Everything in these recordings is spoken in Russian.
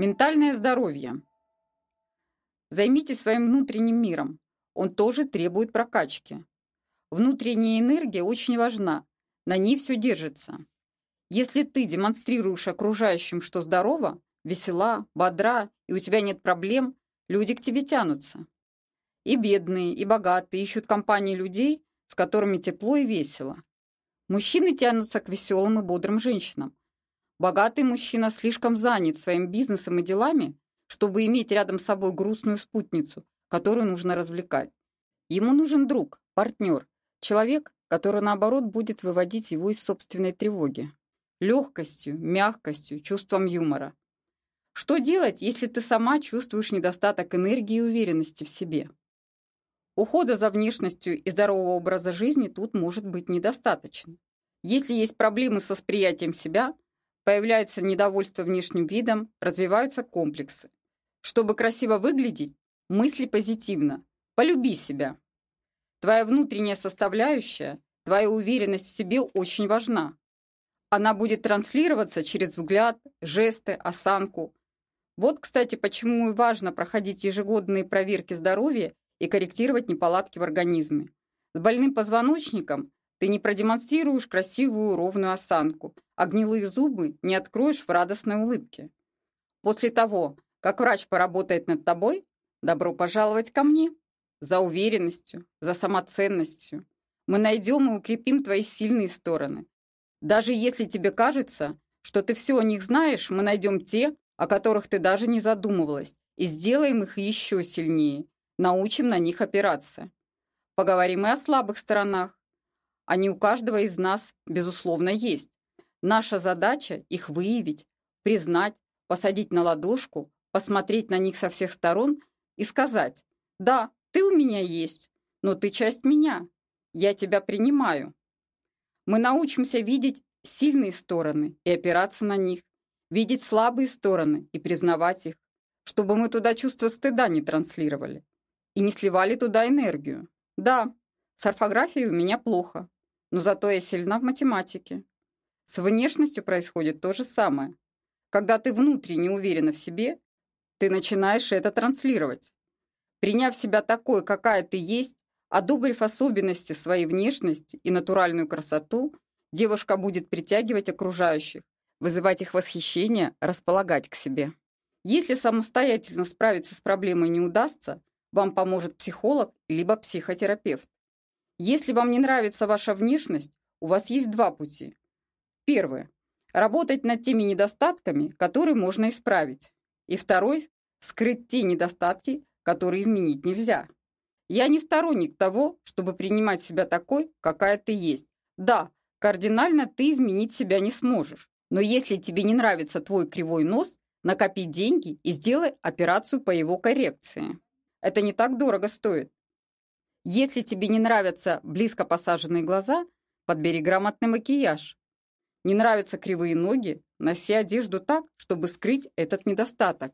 Ментальное здоровье. Займитесь своим внутренним миром. Он тоже требует прокачки. Внутренняя энергия очень важна. На ней все держится. Если ты демонстрируешь окружающим, что здорова, весела, бодра, и у тебя нет проблем, люди к тебе тянутся. И бедные, и богатые ищут компании людей, с которыми тепло и весело. Мужчины тянутся к веселым и бодрым женщинам. Богатый мужчина слишком занят своим бизнесом и делами, чтобы иметь рядом с собой грустную спутницу, которую нужно развлекать. Ему нужен друг, партнер, человек, который, наоборот, будет выводить его из собственной тревоги. Легкостью, мягкостью, чувством юмора. Что делать, если ты сама чувствуешь недостаток энергии и уверенности в себе? Ухода за внешностью и здорового образа жизни тут может быть недостаточно. Если есть проблемы с восприятием себя, появляется недовольство внешним видом, развиваются комплексы. Чтобы красиво выглядеть, мысли позитивно. Полюби себя. Твоя внутренняя составляющая, твоя уверенность в себе очень важна. Она будет транслироваться через взгляд, жесты, осанку. Вот, кстати, почему и важно проходить ежегодные проверки здоровья и корректировать неполадки в организме. С больным позвоночником ты не продемонстрируешь красивую ровную осанку, а гнилые зубы не откроешь в радостной улыбке. После того, как врач поработает над тобой, добро пожаловать ко мне. За уверенностью, за самоценностью. Мы найдем и укрепим твои сильные стороны. Даже если тебе кажется, что ты все о них знаешь, мы найдем те, о которых ты даже не задумывалась, и сделаем их еще сильнее, научим на них опираться. Поговорим и о слабых сторонах. Они у каждого из нас, безусловно, есть. Наша задача их выявить, признать, посадить на ладошку, посмотреть на них со всех сторон и сказать «Да, ты у меня есть, но ты часть меня. Я тебя принимаю». Мы научимся видеть сильные стороны и опираться на них, видеть слабые стороны и признавать их, чтобы мы туда чувство стыда не транслировали и не сливали туда энергию. Да, с орфографией у меня плохо, но зато я сильна в математике. С внешностью происходит то же самое. Когда ты внутренне уверена в себе, ты начинаешь это транслировать. Приняв себя такой, какая ты есть, одобрив особенности своей внешности и натуральную красоту, девушка будет притягивать окружающих, вызывать их восхищение, располагать к себе. Если самостоятельно справиться с проблемой не удастся, вам поможет психолог либо психотерапевт. Если вам не нравится ваша внешность, у вас есть два пути. Первый – работать над теми недостатками, которые можно исправить. И второй – скрыть те недостатки, которые изменить нельзя. Я не сторонник того, чтобы принимать себя такой, какая ты есть. Да, кардинально ты изменить себя не сможешь. Но если тебе не нравится твой кривой нос, накопи деньги и сделай операцию по его коррекции. Это не так дорого стоит. Если тебе не нравятся близко посаженные глаза, подбери грамотный макияж. Не нравятся кривые ноги, носи одежду так, чтобы скрыть этот недостаток.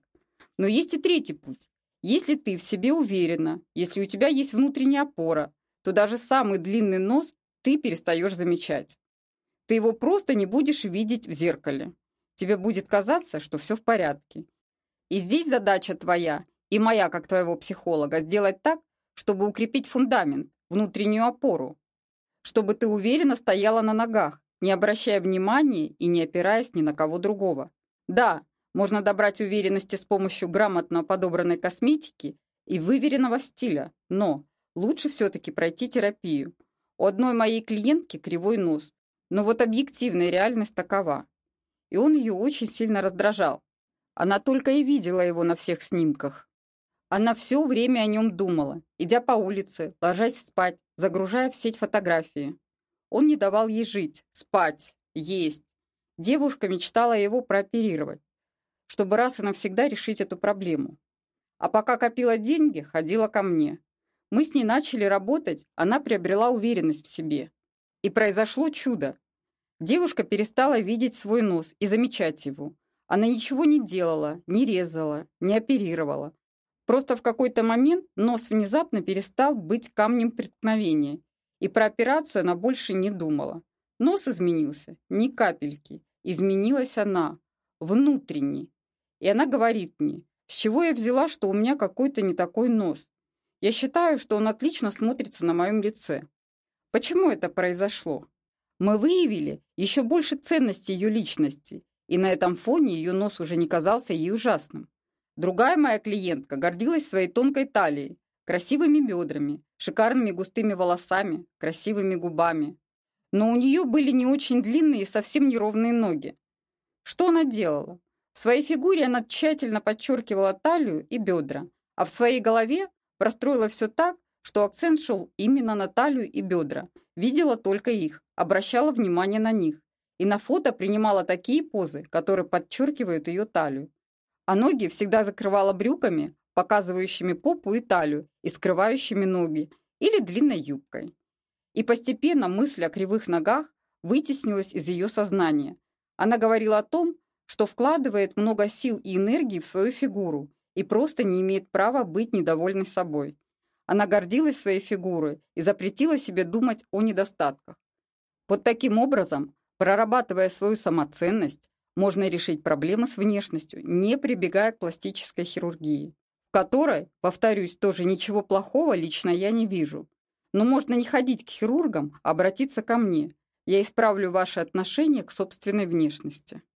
Но есть и третий путь. Если ты в себе уверена, если у тебя есть внутренняя опора, то даже самый длинный нос ты перестаешь замечать. Ты его просто не будешь видеть в зеркале. Тебе будет казаться, что все в порядке. И здесь задача твоя и моя, как твоего психолога, сделать так, чтобы укрепить фундамент, внутреннюю опору, чтобы ты уверенно стояла на ногах, не обращая внимания и не опираясь ни на кого другого. Да, можно добрать уверенности с помощью грамотно подобранной косметики и выверенного стиля, но лучше все-таки пройти терапию. У одной моей клиентки кривой нос, но вот объективная реальность такова. И он ее очень сильно раздражал. Она только и видела его на всех снимках. Она все время о нем думала, идя по улице, ложась спать, загружая в сеть фотографии. Он не давал ей жить, спать, есть. Девушка мечтала его прооперировать, чтобы раз и навсегда решить эту проблему. А пока копила деньги, ходила ко мне. Мы с ней начали работать, она приобрела уверенность в себе. И произошло чудо. Девушка перестала видеть свой нос и замечать его. Она ничего не делала, не резала, не оперировала. Просто в какой-то момент нос внезапно перестал быть камнем преткновения, и про операцию она больше не думала. Нос изменился, ни капельки. Изменилась она, внутренне. И она говорит мне, с чего я взяла, что у меня какой-то не такой нос. Я считаю, что он отлично смотрится на моем лице. Почему это произошло? Мы выявили еще больше ценности ее личности, и на этом фоне ее нос уже не казался ей ужасным. Другая моя клиентка гордилась своей тонкой талией, красивыми бедрами, шикарными густыми волосами, красивыми губами. Но у нее были не очень длинные и совсем неровные ноги. Что она делала? В своей фигуре она тщательно подчеркивала талию и бедра, а в своей голове простроила все так, что акцент шел именно на талию и бедра. Видела только их, обращала внимание на них. И на фото принимала такие позы, которые подчеркивают ее талию. А ноги всегда закрывала брюками, показывающими попу и талию, и скрывающими ноги, или длинной юбкой. И постепенно мысль о кривых ногах вытеснилась из ее сознания. Она говорила о том, что вкладывает много сил и энергии в свою фигуру и просто не имеет права быть недовольной собой. Она гордилась своей фигурой и запретила себе думать о недостатках. Вот таким образом, прорабатывая свою самоценность, можно решить проблемы с внешностью, не прибегая к пластической хирургии, в которой, повторюсь, тоже ничего плохого лично я не вижу. Но можно не ходить к хирургам, а обратиться ко мне. Я исправлю ваши отношения к собственной внешности.